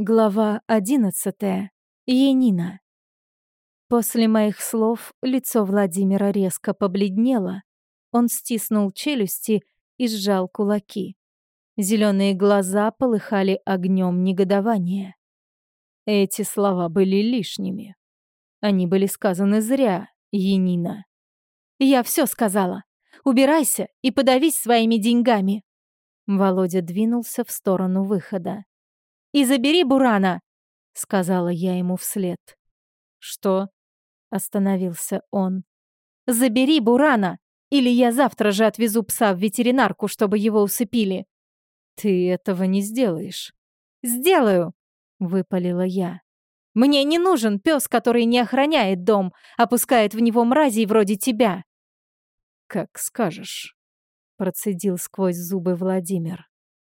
Глава одиннадцатая. Енина. После моих слов лицо Владимира резко побледнело. Он стиснул челюсти и сжал кулаки. Зеленые глаза полыхали огнем негодования. Эти слова были лишними. Они были сказаны зря, Енина. «Я все сказала. Убирайся и подавись своими деньгами». Володя двинулся в сторону выхода и забери Бурана!» — сказала я ему вслед. «Что?» — остановился он. «Забери Бурана, или я завтра же отвезу пса в ветеринарку, чтобы его усыпили». «Ты этого не сделаешь». «Сделаю!» — выпалила я. «Мне не нужен пес, который не охраняет дом, опускает в него мразей вроде тебя». «Как скажешь», — процедил сквозь зубы Владимир.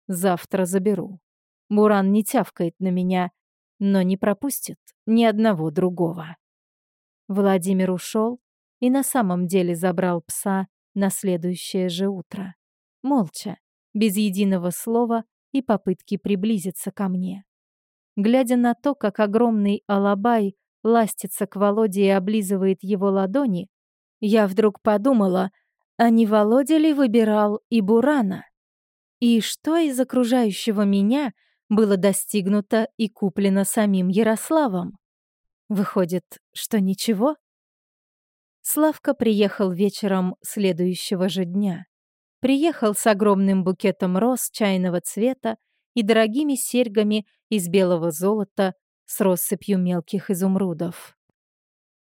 «Завтра заберу». Буран не тявкает на меня, но не пропустит ни одного другого. Владимир ушел и на самом деле забрал пса на следующее же утро. Молча, без единого слова и попытки приблизиться ко мне. Глядя на то, как огромный алабай ластится к Володе и облизывает его ладони, я вдруг подумала, а не Володя ли выбирал и Бурана? И что из окружающего меня было достигнуто и куплено самим Ярославом. Выходит, что ничего? Славка приехал вечером следующего же дня. Приехал с огромным букетом роз чайного цвета и дорогими серьгами из белого золота с россыпью мелких изумрудов.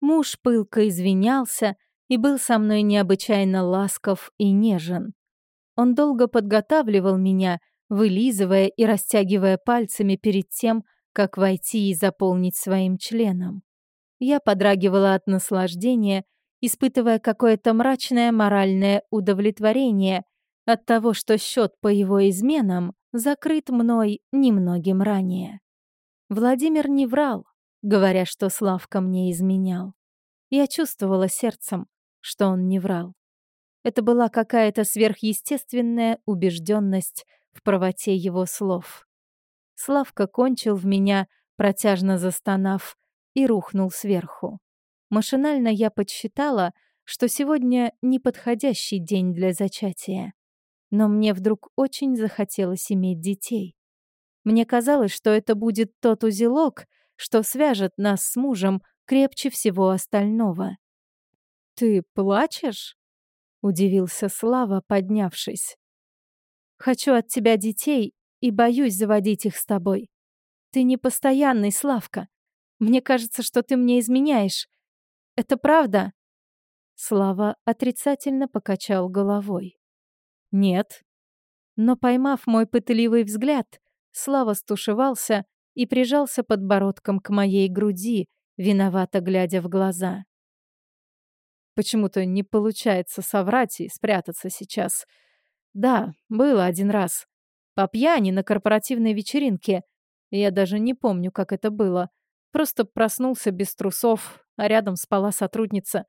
Муж пылко извинялся и был со мной необычайно ласков и нежен. Он долго подготавливал меня — вылизывая и растягивая пальцами перед тем, как войти и заполнить своим членом. Я подрагивала от наслаждения, испытывая какое-то мрачное моральное удовлетворение от того, что счет по его изменам закрыт мной немногим ранее. Владимир не врал, говоря, что Славка мне изменял. Я чувствовала сердцем, что он не врал. Это была какая-то сверхъестественная убежденность в правоте его слов. Славка кончил в меня, протяжно застонав, и рухнул сверху. Машинально я подсчитала, что сегодня неподходящий день для зачатия. Но мне вдруг очень захотелось иметь детей. Мне казалось, что это будет тот узелок, что свяжет нас с мужем крепче всего остального. «Ты плачешь?» — удивился Слава, поднявшись. Хочу от тебя детей и боюсь заводить их с тобой. Ты не постоянный, Славка. Мне кажется, что ты мне изменяешь. Это правда?» Слава отрицательно покачал головой. «Нет». Но, поймав мой пытливый взгляд, Слава стушевался и прижался подбородком к моей груди, виновато глядя в глаза. Почему-то не получается соврать и спрятаться сейчас — да, было один раз. По пьяни на корпоративной вечеринке. Я даже не помню, как это было. Просто проснулся без трусов, а рядом спала сотрудница.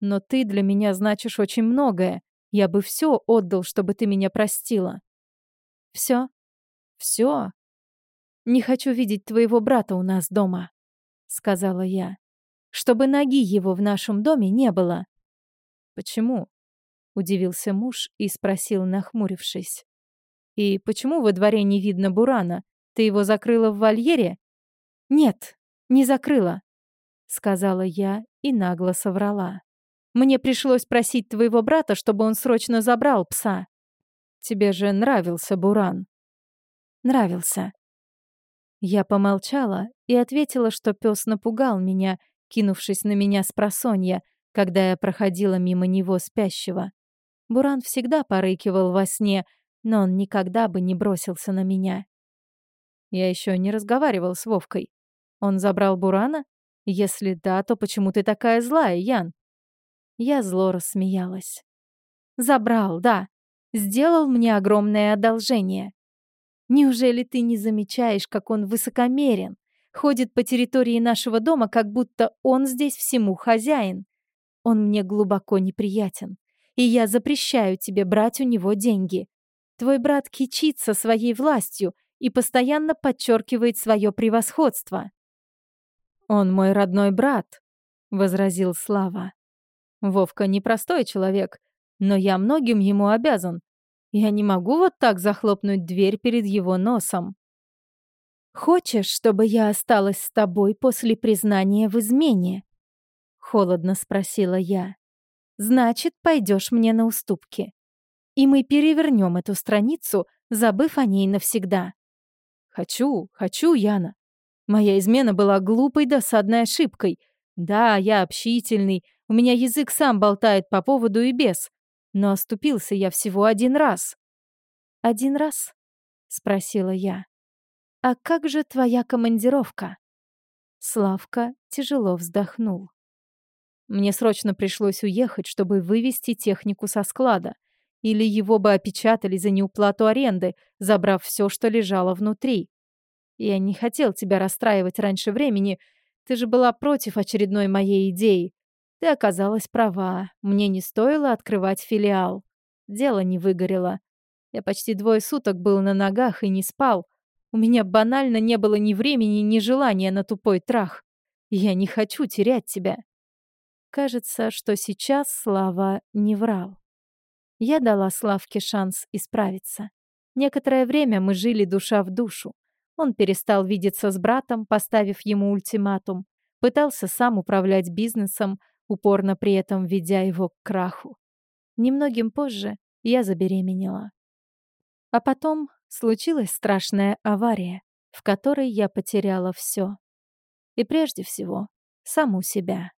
Но ты для меня значишь очень многое. Я бы все отдал, чтобы ты меня простила. Все? Все? Не хочу видеть твоего брата у нас дома, сказала я. Чтобы ноги его в нашем доме не было. Почему? Удивился муж и спросил, нахмурившись. «И почему во дворе не видно Бурана? Ты его закрыла в вольере?» «Нет, не закрыла», — сказала я и нагло соврала. «Мне пришлось просить твоего брата, чтобы он срочно забрал пса». «Тебе же нравился Буран?» «Нравился». Я помолчала и ответила, что пес напугал меня, кинувшись на меня с просонья, когда я проходила мимо него спящего. Буран всегда порыкивал во сне, но он никогда бы не бросился на меня. Я еще не разговаривал с Вовкой. Он забрал Бурана? Если да, то почему ты такая злая, Ян? Я зло рассмеялась. Забрал, да. Сделал мне огромное одолжение. Неужели ты не замечаешь, как он высокомерен? Ходит по территории нашего дома, как будто он здесь всему хозяин. Он мне глубоко неприятен и я запрещаю тебе брать у него деньги. Твой брат кичится своей властью и постоянно подчеркивает свое превосходство. «Он мой родной брат», — возразил Слава. «Вовка непростой человек, но я многим ему обязан. Я не могу вот так захлопнуть дверь перед его носом». «Хочешь, чтобы я осталась с тобой после признания в измене?» Холодно спросила я. «Значит, пойдешь мне на уступки. И мы перевернем эту страницу, забыв о ней навсегда». «Хочу, хочу, Яна. Моя измена была глупой досадной ошибкой. Да, я общительный, у меня язык сам болтает по поводу и без. Но оступился я всего один раз». «Один раз?» — спросила я. «А как же твоя командировка?» Славка тяжело вздохнул. Мне срочно пришлось уехать, чтобы вывести технику со склада. Или его бы опечатали за неуплату аренды, забрав все, что лежало внутри. Я не хотел тебя расстраивать раньше времени. Ты же была против очередной моей идеи. Ты оказалась права. Мне не стоило открывать филиал. Дело не выгорело. Я почти двое суток был на ногах и не спал. У меня банально не было ни времени, ни желания на тупой трах. Я не хочу терять тебя. Кажется, что сейчас Слава не врал. Я дала Славке шанс исправиться. Некоторое время мы жили душа в душу. Он перестал видеться с братом, поставив ему ультиматум. Пытался сам управлять бизнесом, упорно при этом ведя его к краху. Немногим позже я забеременела. А потом случилась страшная авария, в которой я потеряла все. И прежде всего, саму себя.